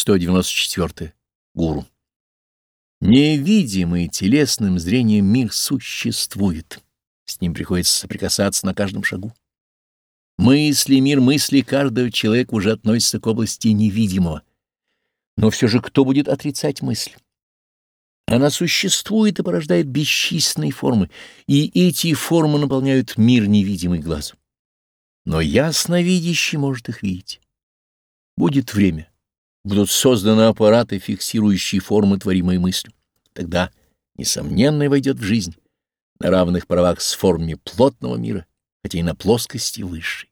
194. Гуру. Невидимый телесным зрением мир существует. С ним приходится соприкасаться на каждом шагу. Мысли, мир мысли каждого человека уже относится к области невидимого. Но все же кто будет отрицать мысль? Она существует и порождает бесчисленные формы, и эти формы наполняют мир невидимый глазу. Но ясновидящий может их видеть. Будет время, будут созданы аппараты, фиксирующие формы творимой мыслью. Тогда, несомненно, войдет в жизнь на равных правах с формами плотного мира, хотя и на плоскости высшей.